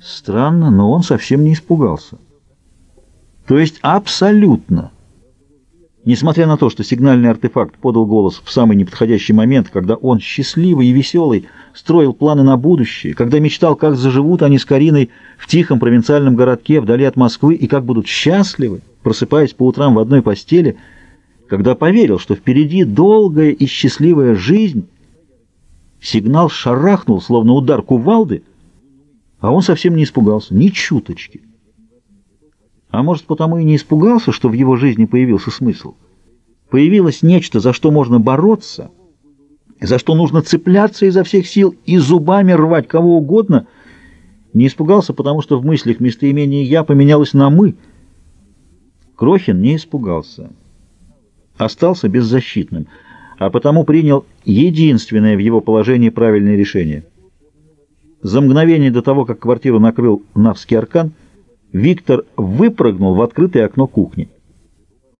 Странно, но он совсем не испугался. То есть абсолютно. Несмотря на то, что сигнальный артефакт подал голос в самый неподходящий момент, когда он, счастливый и веселый, строил планы на будущее, когда мечтал, как заживут они с Кариной в тихом провинциальном городке вдали от Москвы и как будут счастливы, просыпаясь по утрам в одной постели, когда поверил, что впереди долгая и счастливая жизнь, сигнал шарахнул, словно удар кувалды, а он совсем не испугался, ни чуточки. А может, потому и не испугался, что в его жизни появился смысл. Появилось нечто, за что можно бороться, за что нужно цепляться изо всех сил и зубами рвать кого угодно. Не испугался, потому что в мыслях местоимение «я» поменялось на «мы». Крохин не испугался. Остался беззащитным, а потому принял единственное в его положении правильное решение. За мгновение до того, как квартиру накрыл Навский аркан, Виктор выпрыгнул в открытое окно кухни.